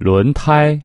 轮胎